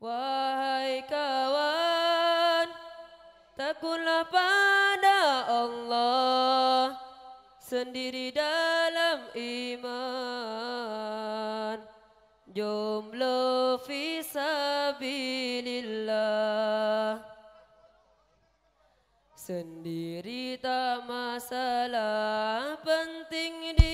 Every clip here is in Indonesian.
Wahai kawan, takutlah pada Allah sendiri dalam iman. Jomblo fisabilillah Sendiri tak masalah, penting di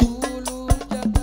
Jabulu, Jabulu.